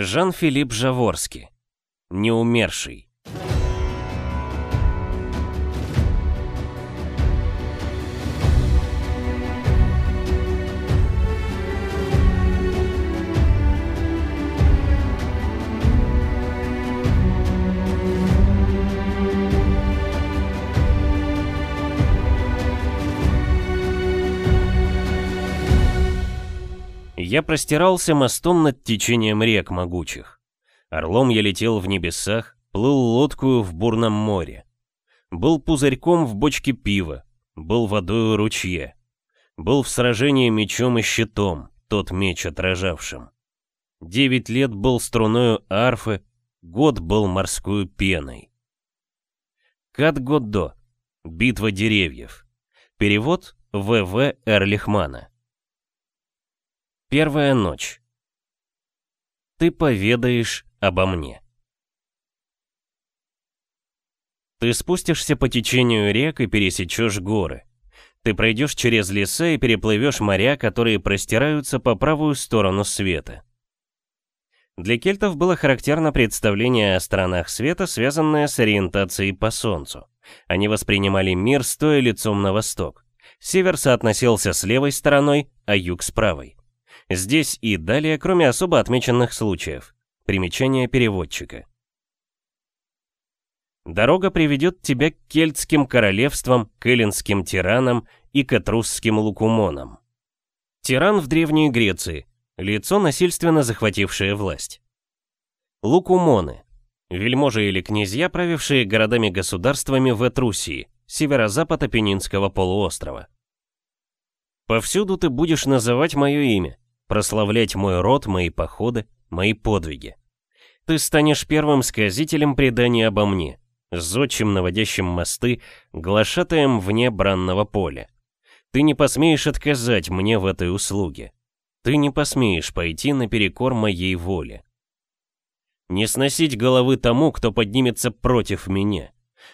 Жан-Филипп Жаворский. Неумерший. Я простирался мостом над течением рек могучих. Орлом я летел в небесах, плыл лодкую в бурном море. Был пузырьком в бочке пива, был водою ручье. Был в сражении мечом и щитом, тот меч отражавшим. Девять лет был струною арфы, год был морскую пеной. Кат Годдо. Битва деревьев. Перевод В.В. Эрлихмана. Первая ночь. Ты поведаешь обо мне. Ты спустишься по течению рек и пересечешь горы. Ты пройдешь через леса и переплывешь моря, которые простираются по правую сторону света. Для кельтов было характерно представление о сторонах света, связанное с ориентацией по Солнцу. Они воспринимали мир, стоя лицом на восток. Север соотносился с левой стороной, а юг с правой. Здесь и далее, кроме особо отмеченных случаев. Примечание переводчика. Дорога приведет тебя к кельтским королевствам, к эллинским тиранам и к этрусским лукумонам. Тиран в Древней Греции – лицо, насильственно захватившее власть. Лукумоны – вельможи или князья, правившие городами-государствами в Этрусии, северо-запад Апеннинского полуострова. Повсюду ты будешь называть мое имя, прославлять мой род, мои походы, мои подвиги. Ты станешь первым сказителем предания обо мне, зодчим, наводящим мосты, глашатаем вне бранного поля. Ты не посмеешь отказать мне в этой услуге. Ты не посмеешь пойти наперекор моей воле. Не сносить головы тому, кто поднимется против меня.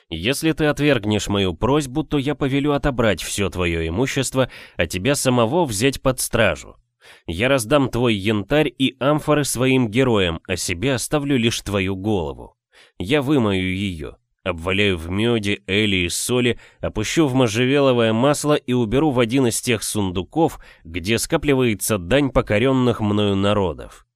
Если ты отвергнешь мою просьбу, то я повелю отобрать все твое имущество, а тебя самого взять под стражу. Я раздам твой янтарь и амфоры своим героям, а себе оставлю лишь твою голову. Я вымою ее, обваляю в меде, эли и соли, опущу в можжевеловое масло и уберу в один из тех сундуков, где скапливается дань покоренных мною народов.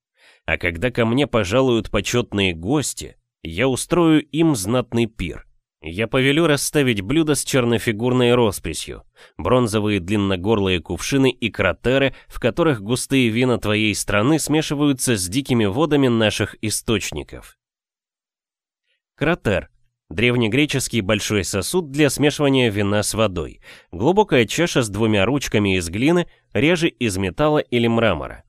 А когда ко мне пожалуют почетные гости, я устрою им знатный пир. Я повелю расставить блюда с чернофигурной росписью, бронзовые длинногорлые кувшины и кратеры, в которых густые вина твоей страны смешиваются с дикими водами наших источников. Кратер – древнегреческий большой сосуд для смешивания вина с водой, глубокая чаша с двумя ручками из глины, реже из металла или мрамора.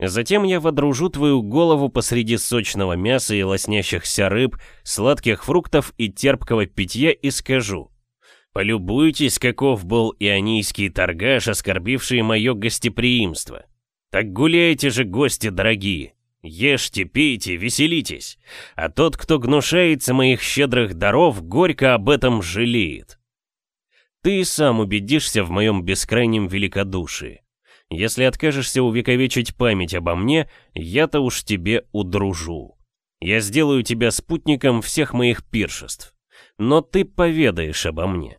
Затем я водружу твою голову посреди сочного мяса и лоснящихся рыб, сладких фруктов и терпкого питья и скажу. Полюбуйтесь, каков был ионийский торгаш, оскорбивший мое гостеприимство. Так гуляйте же, гости дорогие. Ешьте, пейте, веселитесь. А тот, кто гнушается моих щедрых даров, горько об этом жалеет. Ты сам убедишься в моем бескрайнем великодушии. Если откажешься увековечить память обо мне, я-то уж тебе удружу. Я сделаю тебя спутником всех моих пиршеств. Но ты поведаешь обо мне.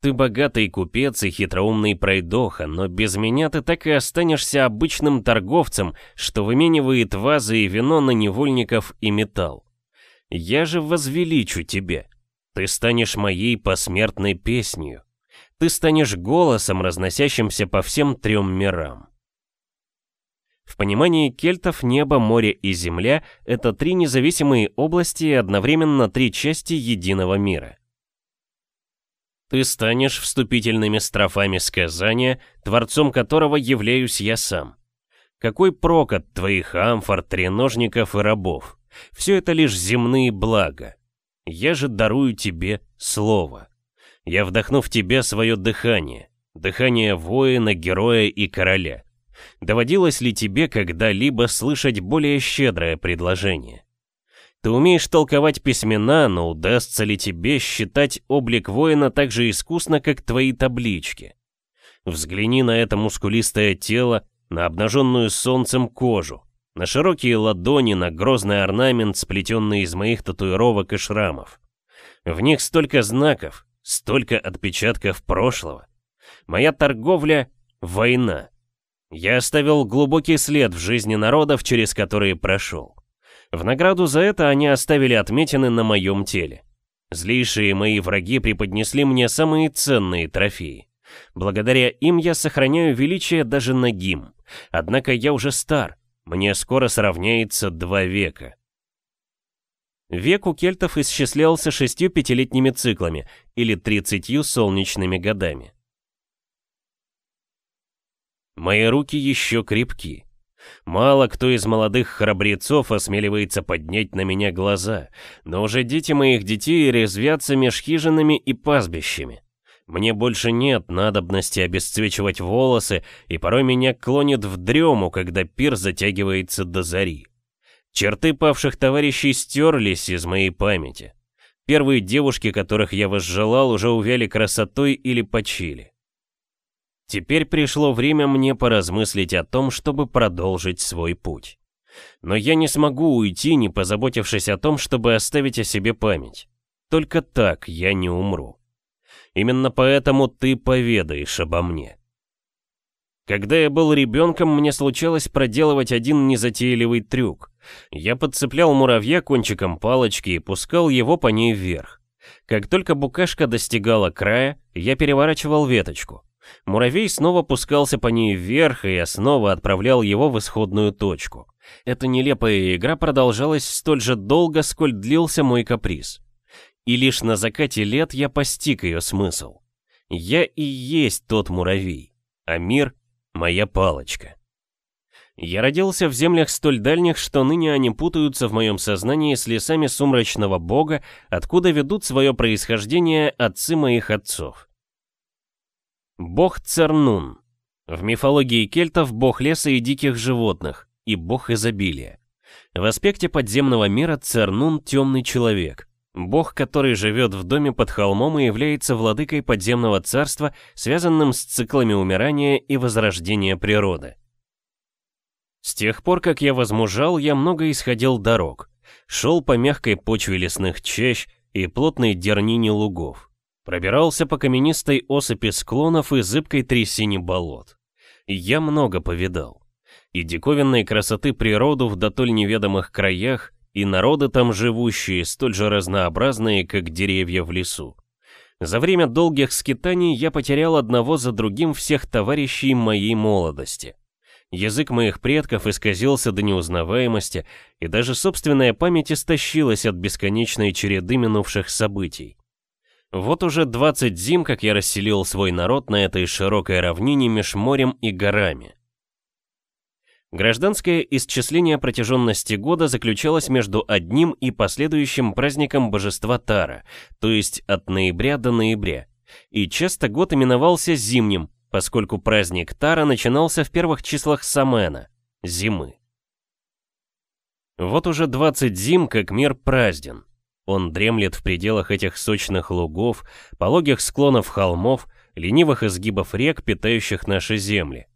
Ты богатый купец и хитроумный пройдоха, но без меня ты так и останешься обычным торговцем, что выменивает вазы и вино на невольников и металл. Я же возвеличу тебе. Ты станешь моей посмертной песнью ты станешь голосом, разносящимся по всем трем мирам. В понимании кельтов небо, море и земля — это три независимые области и одновременно три части единого мира. Ты станешь вступительными строфами сказания, творцом которого являюсь я сам. Какой прок от твоих амфор, треножников и рабов? Все это лишь земные блага. Я же дарую тебе слово. Я вдохну в тебя свое дыхание, дыхание воина, героя и короля. Доводилось ли тебе когда-либо слышать более щедрое предложение? Ты умеешь толковать письмена, но удастся ли тебе считать облик воина так же искусно, как твои таблички? Взгляни на это мускулистое тело, на обнаженную солнцем кожу, на широкие ладони, на грозный орнамент, сплетенный из моих татуировок и шрамов. В них столько знаков, столько отпечатков прошлого. Моя торговля — война. Я оставил глубокий след в жизни народов, через которые прошел. В награду за это они оставили отметины на моем теле. Злейшие мои враги преподнесли мне самые ценные трофеи. Благодаря им я сохраняю величие даже нагим. Однако я уже стар, мне скоро сравняется два века. Век у кельтов исчислялся шестью пятилетними циклами или тридцатью солнечными годами. Мои руки еще крепки. Мало кто из молодых храбрецов осмеливается поднять на меня глаза, но уже дети моих детей резвятся меж хижинами и пастбищами. Мне больше нет надобности обесцвечивать волосы, и порой меня клонит в дрему, когда пир затягивается до зари. Черты павших товарищей стерлись из моей памяти. Первые девушки, которых я возжелал, уже увяли красотой или почили. Теперь пришло время мне поразмыслить о том, чтобы продолжить свой путь. Но я не смогу уйти, не позаботившись о том, чтобы оставить о себе память. Только так я не умру. Именно поэтому ты поведаешь обо мне. Когда я был ребенком, мне случалось проделывать один незатейливый трюк. Я подцеплял муравья кончиком палочки и пускал его по ней вверх. Как только букашка достигала края, я переворачивал веточку. Муравей снова пускался по ней вверх, и я снова отправлял его в исходную точку. Эта нелепая игра продолжалась столь же долго, сколь длился мой каприз. И лишь на закате лет я постиг ее смысл. Я и есть тот муравей, а мир — моя палочка. Я родился в землях столь дальних, что ныне они путаются в моем сознании с лесами сумрачного бога, откуда ведут свое происхождение отцы моих отцов. Бог Цернун. В мифологии кельтов бог леса и диких животных, и бог изобилия. В аспекте подземного мира Цернун — темный человек. Бог, который живет в доме под холмом и является владыкой подземного царства, связанным с циклами умирания и возрождения природы. С тех пор, как я возмужал, я много исходил дорог. Шел по мягкой почве лесных чащ и плотной дернине лугов. Пробирался по каменистой осыпи склонов и зыбкой трясине болот. Я много повидал. И диковинной красоты природу в дотоль неведомых краях, и народы там живущие, столь же разнообразные, как деревья в лесу. За время долгих скитаний я потерял одного за другим всех товарищей моей молодости. Язык моих предков исказился до неузнаваемости, и даже собственная память истощилась от бесконечной череды минувших событий. Вот уже 20 зим, как я расселил свой народ на этой широкой равнине меж морем и горами. Гражданское исчисление протяженности года заключалось между одним и последующим праздником божества Тара, то есть от ноября до ноября. И часто год именовался зимним, поскольку праздник Тара начинался в первых числах Самена, зимы. Вот уже 20 зим, как мир празден. Он дремлет в пределах этих сочных лугов, пологих склонов холмов, ленивых изгибов рек, питающих наши земли.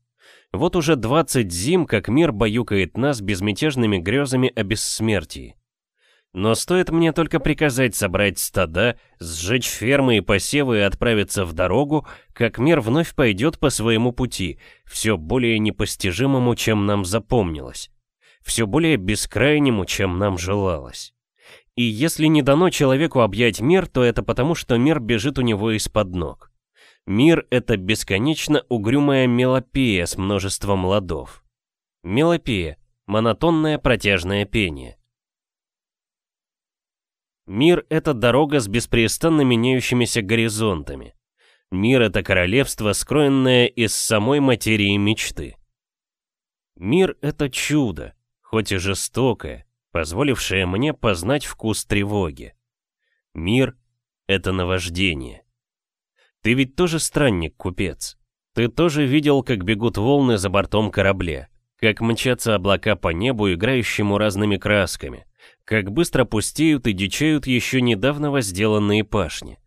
Вот уже 20 зим, как мир баюкает нас безмятежными грезами о бессмертии. Но стоит мне только приказать собрать стада, сжечь фермы и посевы и отправиться в дорогу, как мир вновь пойдет по своему пути, все более непостижимому, чем нам запомнилось, все более бескрайнему, чем нам желалось. И если не дано человеку объять мир, то это потому, что мир бежит у него из-под ног. Мир — это бесконечно угрюмая мелопея с множеством ладов. Мелопея — монотонное протяжное пение. Мир — это дорога с беспрестанно меняющимися горизонтами. Мир — это королевство, скроенное из самой материи мечты. Мир — это чудо, хоть и жестокое, позволившее мне познать вкус тревоги. Мир — это наваждение. Ты ведь тоже странник-купец. Ты тоже видел, как бегут волны за бортом корабля, как мчатся облака по небу, играющему разными красками, как быстро пустеют и дичают еще недавно возделанные пашни.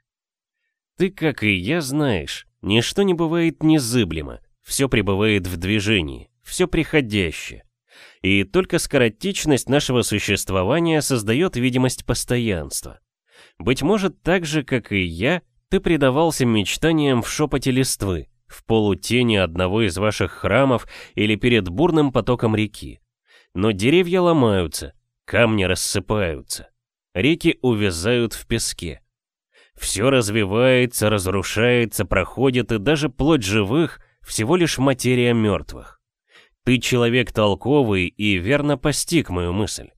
Ты, как и я, знаешь, ничто не бывает незыблемо, все пребывает в движении, все приходящее. И только скоротечность нашего существования создает видимость постоянства. Быть может, так же, как и я, ты предавался мечтаниям в шепоте листвы, в полутени одного из ваших храмов или перед бурным потоком реки. Но деревья ломаются, камни рассыпаются, реки увязают в песке. Все развивается, разрушается, проходит, и даже плоть живых — всего лишь материя мертвых. Ты человек толковый и верно постиг мою мысль.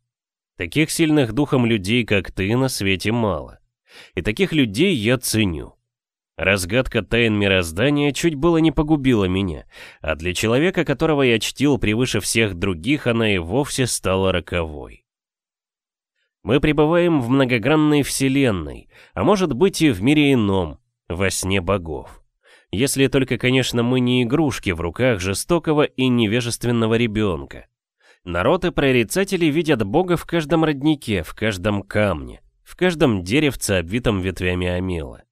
Таких сильных духом людей, как ты, на свете мало. И таких людей я ценю. Разгадка тайн мироздания чуть было не погубила меня, а для человека, которого я чтил превыше всех других, она и вовсе стала роковой. Мы пребываем в многогранной вселенной, а может быть и в мире ином, во сне богов. Если только, конечно, мы не игрушки в руках жестокого и невежественного ребенка. Народ и прорицатели видят Бога в каждом роднике, в каждом камне, в каждом деревце, обвитом ветвями омела.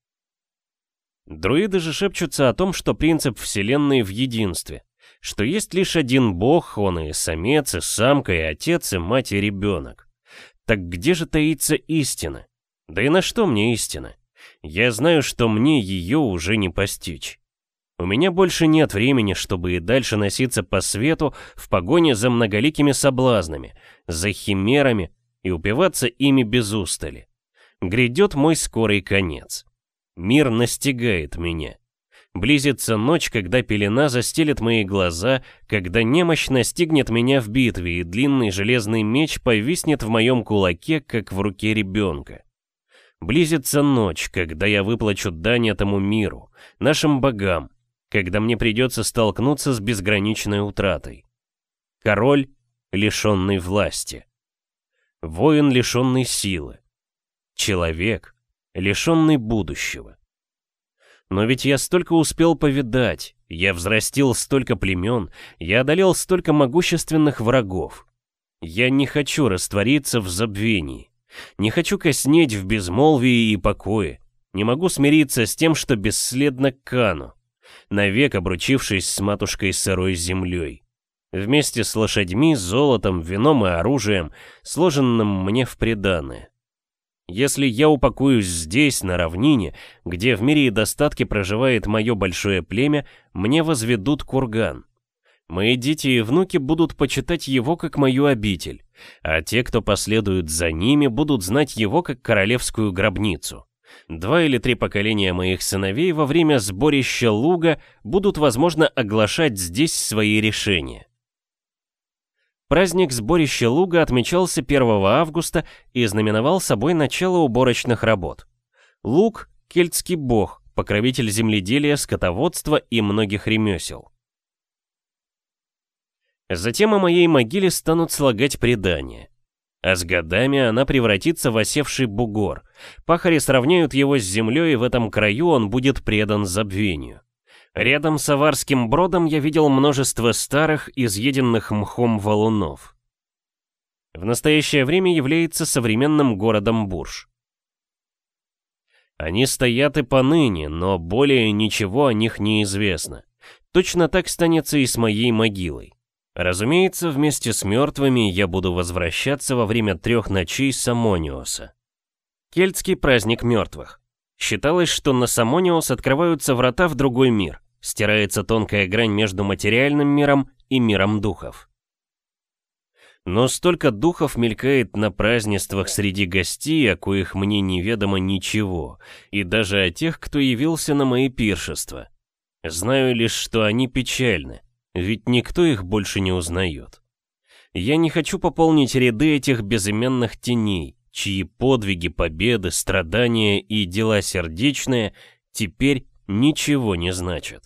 Друиды же шепчутся о том, что принцип Вселенной в единстве, что есть лишь один Бог, он и самец, и самка, и отец, и мать, и ребенок. Так где же таится истина? Да и на что мне истина? Я знаю, что мне ее уже не постичь. У меня больше нет времени, чтобы и дальше носиться по свету в погоне за многоликими соблазнами, за химерами и упиваться ими без устали. Грядет мой скорый конец. Мир настигает меня. Близится ночь, когда пелена застелит мои глаза, когда немощь настигнет меня в битве, и длинный железный меч повиснет в моем кулаке, как в руке ребенка. Близится ночь, когда я выплачу дань этому миру, нашим богам, когда мне придется столкнуться с безграничной утратой. Король, лишенный власти. Воин, лишенный силы. Человек, лишенный будущего. Но ведь я столько успел повидать, я взрастил столько племен, я одолел столько могущественных врагов. Я не хочу раствориться в забвении. Не хочу коснеть в безмолвии и покое. Не могу смириться с тем, что бесследно кану, навек обручившись с матушкой сырой землей. Вместе с лошадьми, золотом, вином и оружием, сложенным мне в приданое. Если я упакуюсь здесь, на равнине, где в мире и достатке проживает мое большое племя, мне возведут курган. Мои дети и внуки будут почитать его как мою обитель, а те, кто последуют за ними, будут знать его как королевскую гробницу. Два или три поколения моих сыновей во время сборища луга будут, возможно, оглашать здесь свои решения. Праздник сборища луга отмечался 1 августа и знаменовал собой начало уборочных работ. Луг – кельтский бог, покровитель земледелия, скотоводства и многих ремесел. Затем о моей могиле станут слагать предания. А с годами она превратится в осевший бугор. Пахари сравняют его с землей, и в этом краю он будет предан забвению. Рядом с Аварским бродом я видел множество старых, изъеденных мхом валунов. В настоящее время является современным городом Бурж. Они стоят и поныне, но более ничего о них не известно. Точно так станется и с моей могилой. Разумеется, вместе с мертвыми я буду возвращаться во время трех ночей Самониоса. Кельтский праздник мертвых. Считалось, что на Самониос открываются врата в другой мир, стирается тонкая грань между материальным миром и миром духов. Но столько духов мелькает на празднествах среди гостей, о коих мне неведомо ничего, и даже о тех, кто явился на мои пиршества. Знаю лишь, что они печальны, ведь никто их больше не узнает. Я не хочу пополнить ряды этих безыменных теней, чьи подвиги, победы, страдания и дела сердечные теперь ничего не значат.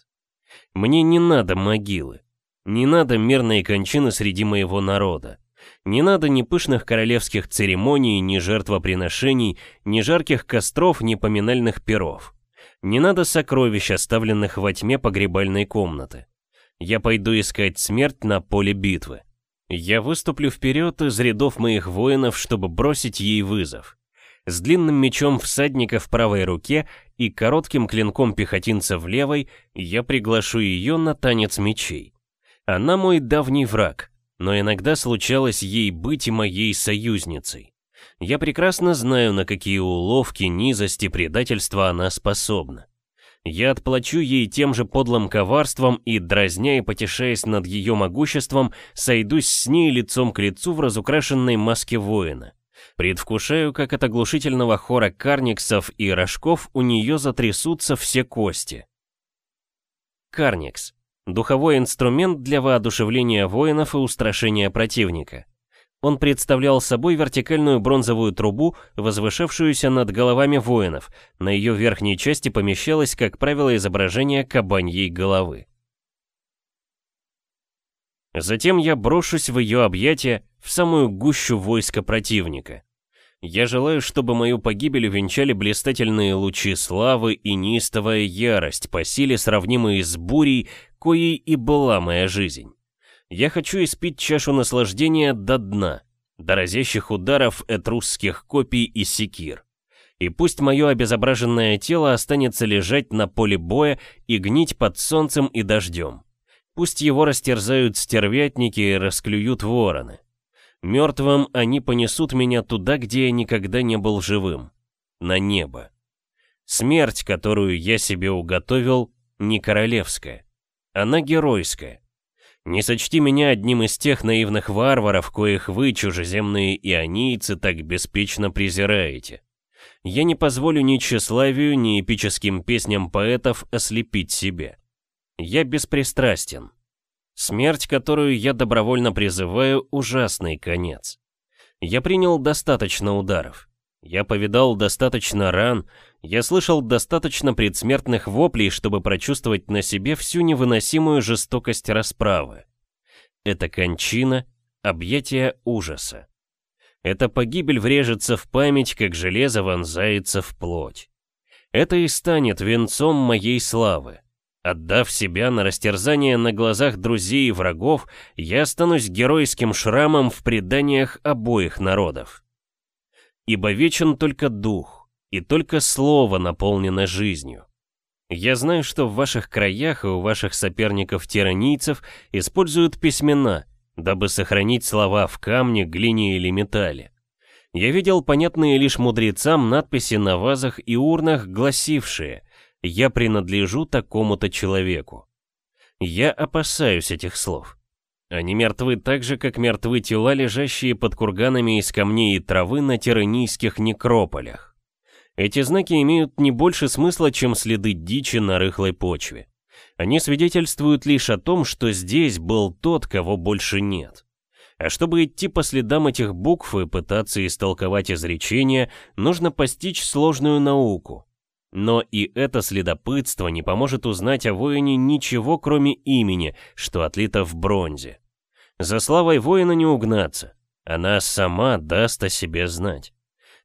Мне не надо могилы, не надо мирной кончины среди моего народа. Не надо ни пышных королевских церемоний, ни жертвоприношений, ни жарких костров, ни поминальных перов. Не надо сокровищ, оставленных во тьме погребальной комнаты. Я пойду искать смерть на поле битвы. Я выступлю вперед из рядов моих воинов, чтобы бросить ей вызов. С длинным мечом всадника в правой руке и коротким клинком пехотинца в левой я приглашу ее на танец мечей. Она мой давний враг, но иногда случалось ей быть и моей союзницей. Я прекрасно знаю, на какие уловки, низости, предательства она способна. Я отплачу ей тем же подлым коварством и, дразня и потешаясь над ее могуществом, сойдусь с ней лицом к лицу в разукрашенной маске воина. Предвкушаю, как от оглушительного хора карниксов и рожков у нее затрясутся все кости. Карникс. Духовой инструмент для воодушевления воинов и устрашения противника. Он представлял собой вертикальную бронзовую трубу, возвышавшуюся над головами воинов. На ее верхней части помещалось, как правило, изображение кабаньей головы. Затем я брошусь в ее объятия, в самую гущу войска противника. Я желаю, чтобы мою погибель увенчали блистательные лучи славы и неистовая ярость, по силе сравнимые с бурей, коей и была моя жизнь. Я хочу испить чашу наслаждения до дна, до разящих ударов этрусских копий и секир. И пусть мое обезображенное тело останется лежать на поле боя и гнить под солнцем и дождем. Пусть его растерзают стервятники и расклюют вороны. Мертвым они понесут меня туда, где я никогда не был живым. На небо. Смерть, которую я себе уготовил, не королевская. Она геройская. Не сочти меня одним из тех наивных варваров, коих вы, чужеземные ионийцы, так беспечно презираете. Я не позволю ни тщеславию, ни эпическим песням поэтов ослепить себя. Я беспристрастен. Смерть, которую я добровольно призываю, ужасный конец. Я принял достаточно ударов. Я повидал достаточно ран, я слышал достаточно предсмертных воплей, чтобы прочувствовать на себе всю невыносимую жестокость расправы. Это кончина, объятие ужаса. Эта погибель врежется в память, как железо вонзается в плоть. Это и станет венцом моей славы. Отдав себя на растерзание на глазах друзей и врагов, я останусь геройским шрамом в преданиях обоих народов ибо вечен только дух, и только слово наполнено жизнью. Я знаю, что в ваших краях и у ваших соперников-тиранийцев используют письмена, дабы сохранить слова в камне, глине или металле. Я видел понятные лишь мудрецам надписи на вазах и урнах, гласившие «Я принадлежу такому-то человеку». Я опасаюсь этих слов. Они мертвы так же, как мертвы тела, лежащие под курганами из камней и травы на тиранийских некрополях. Эти знаки имеют не больше смысла, чем следы дичи на рыхлой почве. Они свидетельствуют лишь о том, что здесь был тот, кого больше нет. А чтобы идти по следам этих букв и пытаться истолковать изречения, нужно постичь сложную науку. Но и это следопытство не поможет узнать о воине ничего, кроме имени, что отлито в бронзе. За славой воина не угнаться. Она сама даст о себе знать.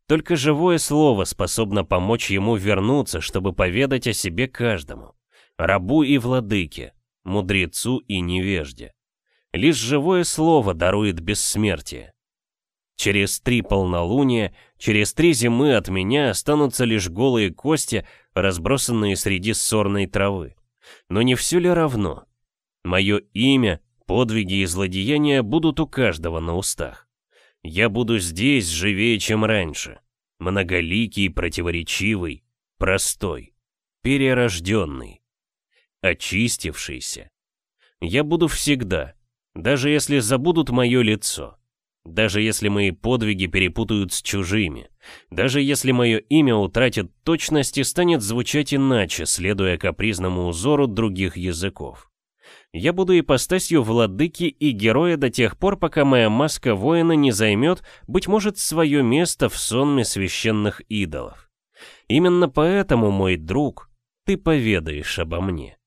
Только живое слово способно помочь ему вернуться, чтобы поведать о себе каждому. Рабу и владыке, мудрецу и невежде. Лишь живое слово дарует бессмертие. Через три полнолуния, через три зимы от меня останутся лишь голые кости, разбросанные среди сорной травы. Но не все ли равно? Мое имя, подвиги и злодеяния будут у каждого на устах. Я буду здесь живее, чем раньше. Многоликий, противоречивый, простой, перерожденный, очистившийся. Я буду всегда, даже если забудут мое лицо. Даже если мои подвиги перепутают с чужими, даже если мое имя утратит точность и станет звучать иначе, следуя капризному узору других языков. Я буду ипостасью владыки и героя до тех пор, пока моя маска воина не займет, быть может, свое место в сонме священных идолов. Именно поэтому, мой друг, ты поведаешь обо мне.